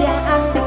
there are